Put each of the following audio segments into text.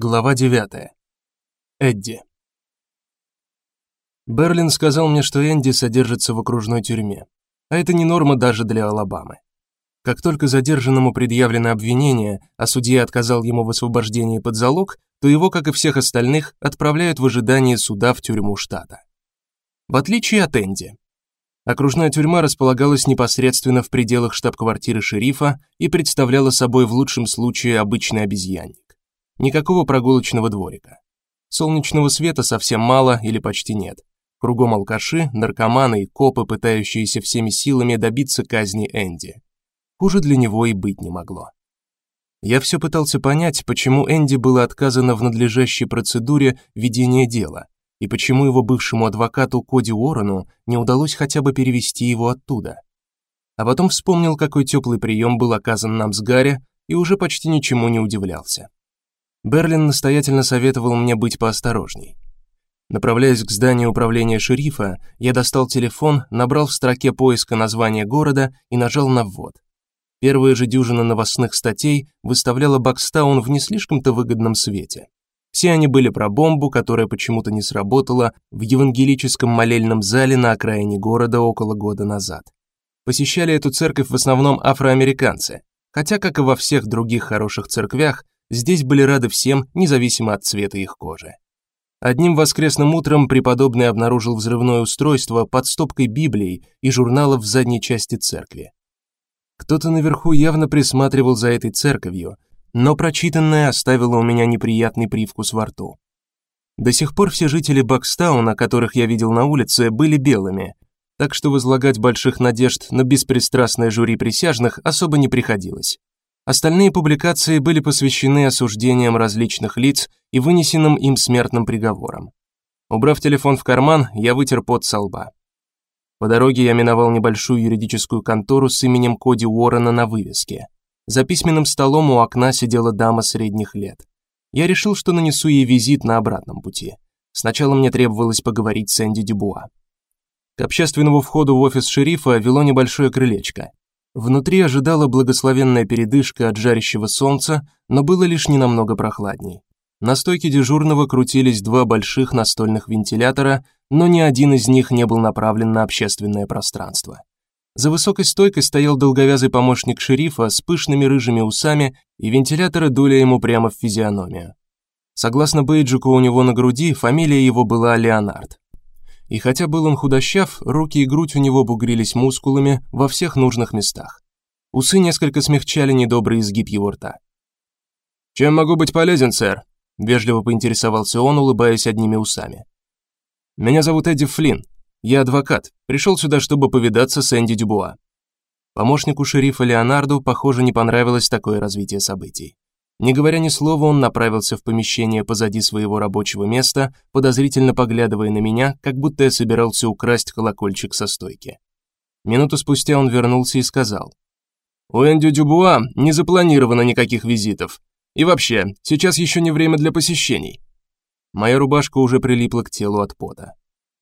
Глава 9. Эдди. Берлин сказал мне, что Энди содержится в окружной тюрьме. А это не норма даже для Алабамы. Как только задержанному предъявлено обвинение, а судья отказал ему в освобождении под залог, то его, как и всех остальных, отправляют в ожидание суда в тюрьму штата. В отличие от Энди. Окружная тюрьма располагалась непосредственно в пределах штаб-квартиры шерифа и представляла собой в лучшем случае обычный обезьянник. Никакого прогулочного дворика. Солнечного света совсем мало или почти нет. Кругом алкаши, наркоманы и копы, пытающиеся всеми силами добиться казни Энди. Хуже для него и быть не могло. Я все пытался понять, почему Энди было отказано в надлежащей процедуре ведения дела и почему его бывшему адвокату Коди Уоррену не удалось хотя бы перевести его оттуда. А потом вспомнил, какой теплый прием был оказан нам с Гарри, и уже почти ничему не удивлялся. Берлин настоятельно советовал мне быть поосторожней. Направляясь к зданию управления шерифа, я достал телефон, набрал в строке поиска название города и нажал на ввод. Первая же дюжина новостных статей выставляла Бакстаун в не слишком-то выгодном свете. Все они были про бомбу, которая почему-то не сработала в евангелическом молельном зале на окраине города около года назад. Посещали эту церковь в основном афроамериканцы, хотя как и во всех других хороших церквях, Здесь были рады всем, независимо от цвета их кожи. Одним воскресным утром преподобный обнаружил взрывное устройство под стопкой Библий и журналов в задней части церкви. Кто-то наверху явно присматривал за этой церковью, но прочитанное оставило у меня неприятный привкус во рту. До сих пор все жители Бакстауна, которых я видел на улице, были белыми, так что возлагать больших надежд на беспристрастное жюри присяжных особо не приходилось. Остальные публикации были посвящены осуждениям различных лиц и вынесенным им смертным приговорам. Убрав телефон в карман, я вытер пот со лба. По дороге я миновал небольшую юридическую контору с именем Коди Уоррена на вывеске. За письменным столом у окна сидела дама средних лет. Я решил, что нанесу ей визит на обратном пути. Сначала мне требовалось поговорить с Энди Дюбуа. К общественному входу в офис шерифа вело небольшое крылечко. Внутри ожидала благословенная передышка от жарящего солнца, но было лишь ненамного прохладней. На стойке дежурного крутились два больших настольных вентилятора, но ни один из них не был направлен на общественное пространство. За высокой стойкой стоял долговязый помощник шерифа с пышными рыжими усами, и вентиляторы дули ему прямо в физиономию. Согласно бейджику у него на груди, фамилия его была Леонард. И хотя был он худощав, руки и грудь у него бугрились мускулами во всех нужных местах. Усы несколько смягчали недобрый изгиб его рта. Чем могу быть полезен, сэр? вежливо поинтересовался он, улыбаясь одними усами. Меня зовут Эдди Флинн. Я адвокат. Пришел сюда, чтобы повидаться с Энди Дюбуа. Помощнику шерифа Леонарду, похоже, не понравилось такое развитие событий. Не говоря ни слова, он направился в помещение позади своего рабочего места, подозрительно поглядывая на меня, как будто я собирался украсть колокольчик со стойки. Минуту спустя он вернулся и сказал: "У Энди Дюбуа не запланировано никаких визитов. И вообще, сейчас еще не время для посещений". Моя рубашка уже прилипла к телу от пота.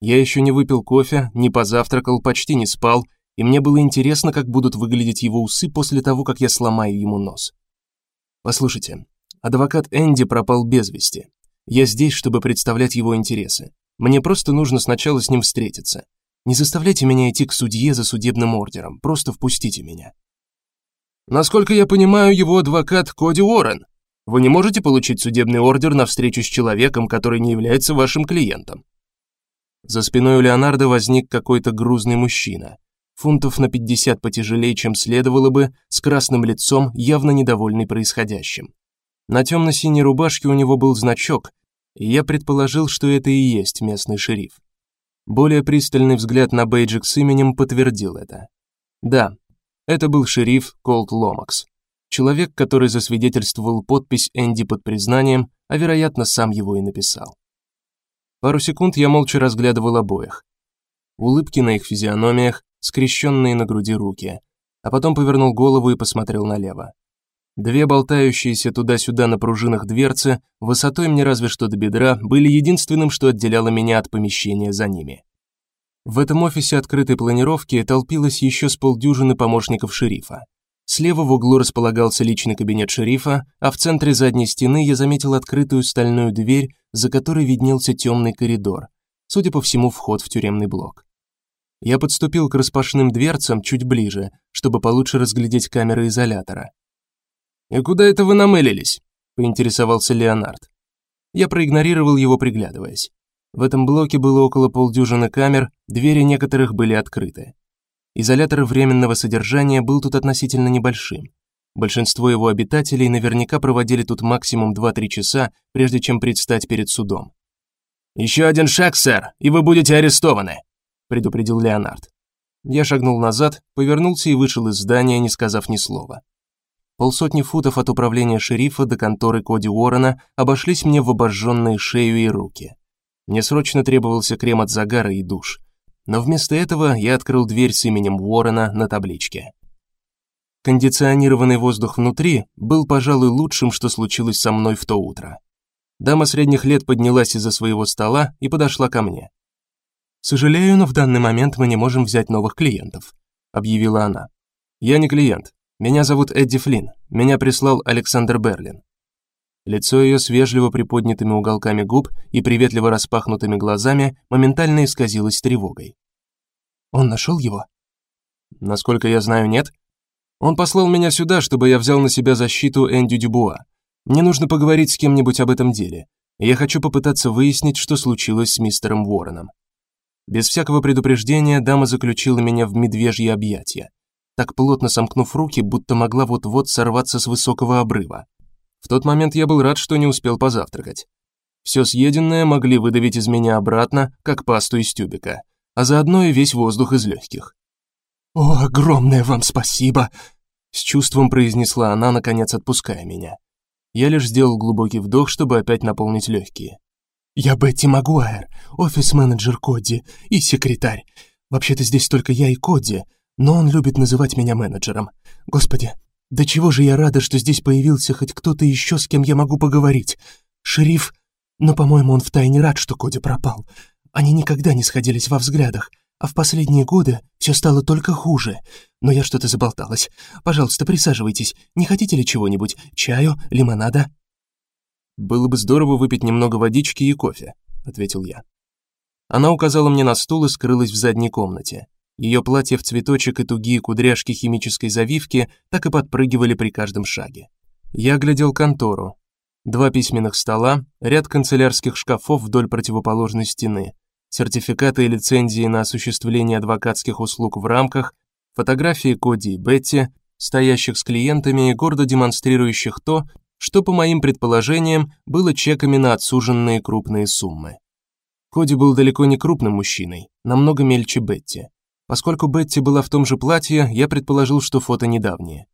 Я еще не выпил кофе, не позавтракал, почти не спал, и мне было интересно, как будут выглядеть его усы после того, как я сломаю ему нос. Послушайте, адвокат Энди пропал без вести. Я здесь, чтобы представлять его интересы. Мне просто нужно сначала с ним встретиться. Не заставляйте меня идти к судье за судебным ордером, просто впустите меня. Насколько я понимаю, его адвокат Коди Уоррен. Вы не можете получить судебный ордер на встречу с человеком, который не является вашим клиентом. За спиной у Леонардо возник какой-то грузный мужчина фунтов на 50 потяжелее, чем следовало бы, с красным лицом, явно недовольный происходящим. На темно синей рубашке у него был значок, и я предположил, что это и есть местный шериф. Более пристальный взгляд на бейджик с именем подтвердил это. Да, это был шериф Колт Ломакс. Человек, который засвидетельствовал подпись Энди под признанием, а вероятно, сам его и написал. Пару секунд я молча разглядывал обоих. Улыбки на их физиономиях, скрещенные на груди руки, а потом повернул голову и посмотрел налево. Две болтающиеся туда-сюда на пружинах дверцы, высотой мне разве что до бедра, были единственным, что отделяло меня от помещения за ними. В этом офисе открытой планировки толпилось еще с полдюжины помощников шерифа. Слева в углу располагался личный кабинет шерифа, а в центре задней стены я заметил открытую стальную дверь, за которой виднелся темный коридор. Судя по всему, вход в тюремный блок. Я подступил к распашным дверцам чуть ближе, чтобы получше разглядеть камеры изолятора. "И куда это вы намылились?" поинтересовался Леонард. Я проигнорировал его, приглядываясь. В этом блоке было около полдюжины камер, двери некоторых были открыты. Изолятор временного содержания был тут относительно небольшим. Большинство его обитателей наверняка проводили тут максимум 2-3 часа, прежде чем предстать перед судом. «Еще один шаг, сэр, и вы будете арестованы», предупредил Леонард. Я шагнул назад, повернулся и вышел из здания, не сказав ни слова. Полсотни футов от управления шерифа до конторы Коди Уоррена обошлись мне в обожженные шею и руки. Мне срочно требовался крем от загара и душ но вместо этого я открыл дверь с именем Уоррена на табличке. Кондиционированный воздух внутри был, пожалуй, лучшим, что случилось со мной в то утро. Дама средних лет поднялась из-за своего стола и подошла ко мне. "Сожалею, но в данный момент мы не можем взять новых клиентов", объявила она. "Я не клиент. Меня зовут Эдди Флинн. Меня прислал Александр Берлин". Лицо ее с вежливо приподнятыми уголками губ и приветливо распахнутыми глазами моментально исказилось тревогой. Он нашел его? Насколько я знаю, нет. Он послал меня сюда, чтобы я взял на себя защиту Энди Дюбуа. Мне нужно поговорить с кем-нибудь об этом деле. я хочу попытаться выяснить, что случилось с мистером Уорреном. Без всякого предупреждения дама заключила меня в медвежье объятия, так плотно сомкнув руки, будто могла вот-вот сорваться с высокого обрыва. В тот момент я был рад, что не успел позавтракать. Все съеденное могли выдавить из меня обратно, как пасту из тюбика, а заодно и весь воздух из легких. "О, огромное вам спасибо", с чувством произнесла она, наконец отпуская меня. Я лишь сделал глубокий вдох, чтобы опять наполнить легкие. "Я Бетти Магуайр, офис-менеджер Коди и секретарь. Вообще-то здесь только я и Коди, но он любит называть меня менеджером. Господи, да чего же я рада, что здесь появился хоть кто-то еще, с кем я могу поговорить. Шериф, но, по-моему, он втайне рад, что Коди пропал. Они никогда не сходились во взглядах, а в последние годы все стало только хуже. Но я что-то заболталась. Пожалуйста, присаживайтесь. Не хотите ли чего-нибудь? Чаю, лимонада? Было бы здорово выпить немного водички и кофе, ответил я. Она указала мне на стул и скрылась в задней комнате. Ее платье в цветочек и тугие кудряшки химической завивки так и подпрыгивали при каждом шаге. Я глядел контору. Два письменных стола, ряд канцелярских шкафов вдоль противоположной стены, сертификаты и лицензии на осуществление адвокатских услуг в рамках, фотографии Коди и Бетти, стоящих с клиентами и гордо демонстрирующих то, что по моим предположениям было чеками на отсуженные крупные суммы. Коди был далеко не крупным мужчиной, намного мельче Бетти. Поскольку Бетти была в том же платье, я предположил, что фото недавнее.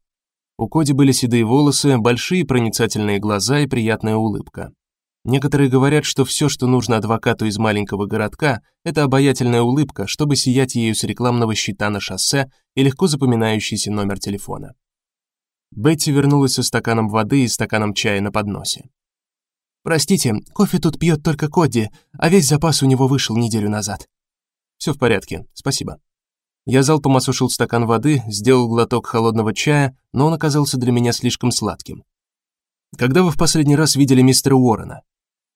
У Коди были седые волосы, большие проницательные глаза и приятная улыбка. Некоторые говорят, что все, что нужно адвокату из маленького городка, это обаятельная улыбка, чтобы сиять ею с рекламного щита на шоссе и легко запоминающийся номер телефона. Бетти вернулась со стаканом воды и стаканом чая на подносе. Простите, кофе тут пьет только Коди, а весь запас у него вышел неделю назад. Все в порядке. Спасибо. Я залпом осушил стакан воды, сделал глоток холодного чая, но он оказался для меня слишком сладким. Когда вы в последний раз видели мистера Уоррена?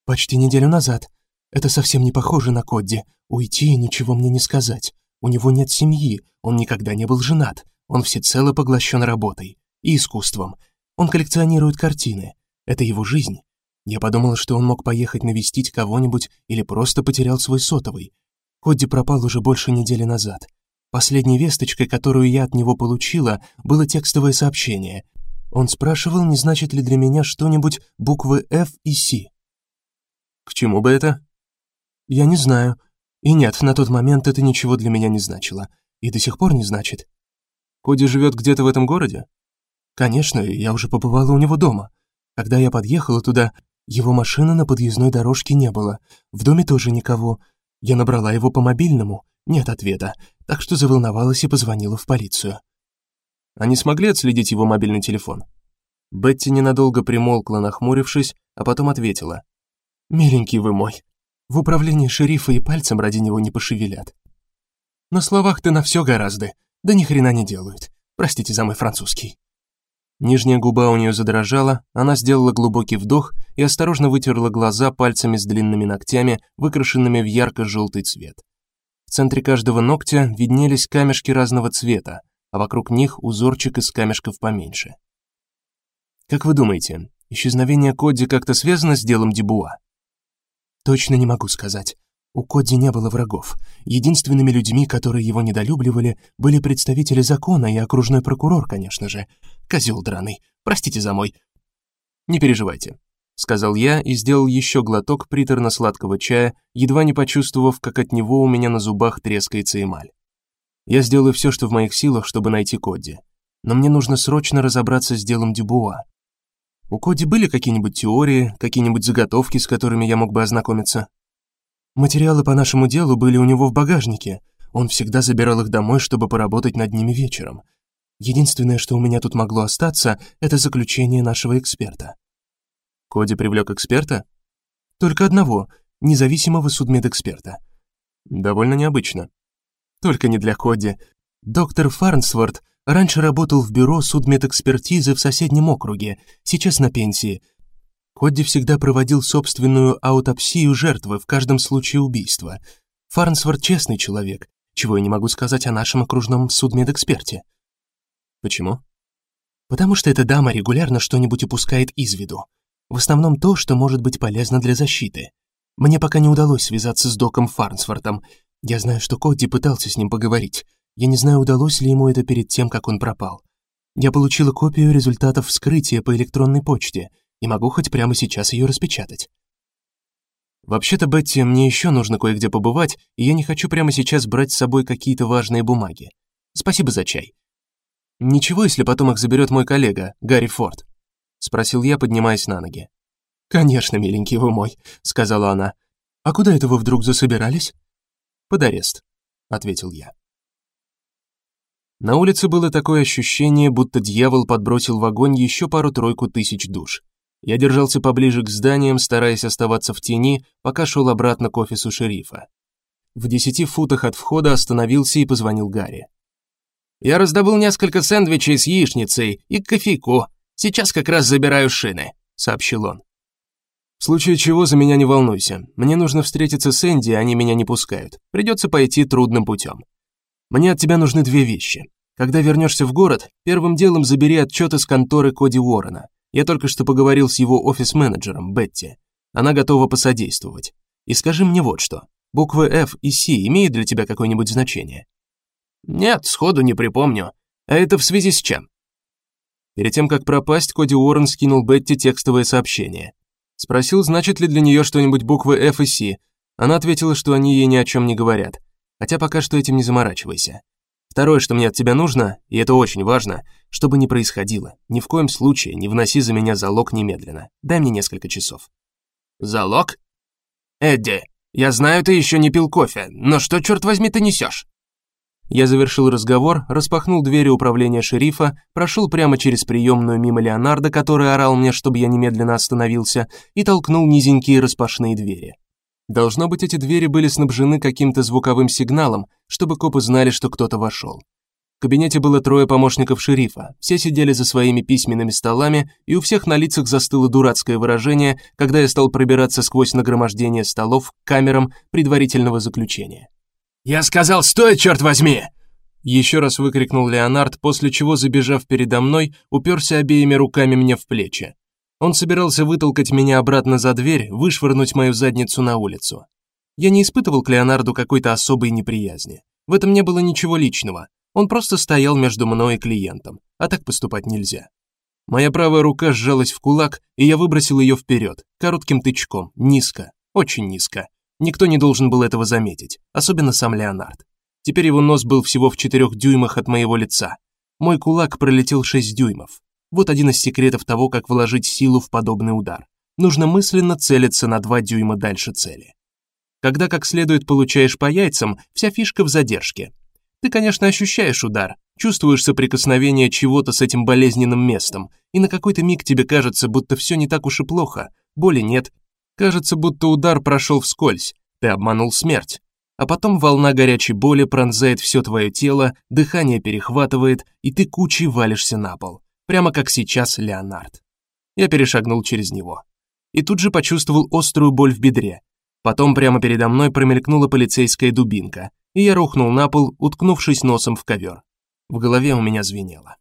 Почти неделю назад. Это совсем не похоже на Кодди. Уйти и ничего мне не сказать. У него нет семьи, он никогда не был женат. Он всецело поглощен работой и искусством. Он коллекционирует картины. Это его жизнь. Я подумал, что он мог поехать навестить кого-нибудь или просто потерял свой сотовый. Кодди пропал уже больше недели назад. Последней весточкой, которую я от него получила, было текстовое сообщение. Он спрашивал, не значит ли для меня что-нибудь буквы F и C. К чему бы это? Я не знаю. И нет, на тот момент это ничего для меня не значило, и до сих пор не значит. Коди живет где-то в этом городе? Конечно, я уже побывала у него дома. Когда я подъехала туда, его машины на подъездной дорожке не было. В доме тоже никого. Я набрала его по мобильному. Нет ответа так что заволновалась и позвонила в полицию. Они смогли отследить его мобильный телефон. Бетти ненадолго примолкла, нахмурившись, а потом ответила: "Миленький вы мой, в управлении шерифа и пальцем ради него не пошевелят. На словах ты на все гораздо, да ни хрена не делают. Простите за мой французский". Нижняя губа у нее задрожала, она сделала глубокий вдох и осторожно вытерла глаза пальцами с длинными ногтями, выкрашенными в ярко желтый цвет. В центре каждого ногтя виднелись камешки разного цвета, а вокруг них узорчик из камешков поменьше. Как вы думаете, исчезновение Кодди как-то связано с делом Дебуа? Точно не могу сказать. У Кодди не было врагов. Единственными людьми, которые его недолюбливали, были представители закона и окружной прокурор, конечно же. Козел драный. Простите за мой. Не переживайте, сказал я и сделал еще глоток приторно-сладкого чая, едва не почувствовав, как от него у меня на зубах трескается эмаль. Я сделаю все, что в моих силах, чтобы найти Кодди. Но мне нужно срочно разобраться с делом Дюбуа. У Коди были какие-нибудь теории, какие-нибудь заготовки, с которыми я мог бы ознакомиться? Материалы по нашему делу были у него в багажнике. Он всегда забирал их домой, чтобы поработать над ними вечером. Единственное, что у меня тут могло остаться, это заключение нашего эксперта. Коди привлек эксперта? Только одного, независимого судмедэксперта. Довольно необычно. Только не для Коди. Доктор Фарнсворт раньше работал в бюро судмедэкспертизы в соседнем округе, сейчас на пенсии, Ходди всегда проводил собственную аутопсию жертвы в каждом случае убийства. Фарнсворт честный человек, чего я не могу сказать о нашем окружном судмедэксперте. Почему? Потому что эта дама регулярно что-нибудь упускает из виду. В основном то, что может быть полезно для защиты. Мне пока не удалось связаться с доком Фарнсвортом. Я знаю, что Кодди пытался с ним поговорить. Я не знаю, удалось ли ему это перед тем, как он пропал. Я получила копию результатов вскрытия по электронной почте и могу хоть прямо сейчас ее распечатать. Вообще-то, Бетти, мне еще нужно кое-где побывать, и я не хочу прямо сейчас брать с собой какие-то важные бумаги. Спасибо за чай. Ничего, если потом их заберет мой коллега, Гарри Форд, спросил я, поднимаясь на ноги. Конечно, миленький вы мой, сказала она. А куда это вы вдруг засобирались? Под арест, ответил я. На улице было такое ощущение, будто дьявол подбросил в огонь еще пару-тройку тысяч душ. Я держался поближе к зданиям, стараясь оставаться в тени, пока шел обратно к офису шерифа. В десяти футах от входа остановился и позвонил Гарри. Я раздобыл несколько сэндвичей с яичницей и кофейку. Сейчас как раз забираю шины, сообщил он. В случае чего за меня не волнуйся. Мне нужно встретиться с Энди, они меня не пускают. Придется пойти трудным путем. Мне от тебя нужны две вещи. Когда вернешься в город, первым делом забери отчет из конторы Коди Уоррена. Я только что поговорил с его офис-менеджером Бетти. Она готова посодействовать. И скажи мне вот что. Буквы F и C имеют для тебя какое-нибудь значение? Нет, сходу не припомню. А это в связи с чем? Перед тем как пропасть, Коди Уоррен скинул Бетти текстовое сообщение. Спросил, значит ли для нее что-нибудь буквы F и C. Она ответила, что они ей ни о чем не говорят. Хотя пока что этим не заморачивайся. Второе, что мне от тебя нужно, и это очень важно, чтобы не происходило. Ни в коем случае не вноси за меня залог немедленно. Дай мне несколько часов. Залог? Эдди, я знаю, ты еще не пил кофе, но что черт возьми ты несешь? Я завершил разговор, распахнул двери управления шерифа, прошел прямо через приемную мимо Леонардо, который орал мне, чтобы я немедленно остановился, и толкнул низенькие распашные двери. Должно быть, эти двери были снабжены каким-то звуковым сигналом, чтобы копы знали, что кто-то вошел. В кабинете было трое помощников шерифа. Все сидели за своими письменными столами, и у всех на лицах застыло дурацкое выражение, когда я стал пробираться сквозь нагромождение столов к камерам предварительного заключения. "Я сказал, стой, черт возьми!" еще раз выкрикнул Леонард, после чего, забежав передо мной, уперся обеими руками мне в плечи. Он собирался вытолкать меня обратно за дверь, вышвырнуть мою задницу на улицу. Я не испытывал к Леонарду какой-то особой неприязни. В этом не было ничего личного. Он просто стоял между мной и клиентом, а так поступать нельзя. Моя правая рука сжалась в кулак, и я выбросил ее вперед, коротким тычком, низко, очень низко. Никто не должен был этого заметить, особенно сам Леонард. Теперь его нос был всего в четырех дюймах от моего лица. Мой кулак пролетел шесть дюймов. Вот один из секретов того, как вложить силу в подобный удар. Нужно мысленно целиться на 2 дюйма дальше цели. Когда как следует получаешь по яйцам, вся фишка в задержке. Ты, конечно, ощущаешь удар, чувствуешь соприкосновение чего-то с этим болезненным местом, и на какой-то миг тебе кажется, будто все не так уж и плохо, боли нет. Кажется, будто удар прошел вскользь, ты обманул смерть. А потом волна горячей боли пронзает все твое тело, дыхание перехватывает, и ты кучей валишься на пол прямо как сейчас Леонард. Я перешагнул через него и тут же почувствовал острую боль в бедре. Потом прямо передо мной промелькнула полицейская дубинка, и я рухнул на пол, уткнувшись носом в ковер. В голове у меня звенело.